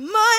My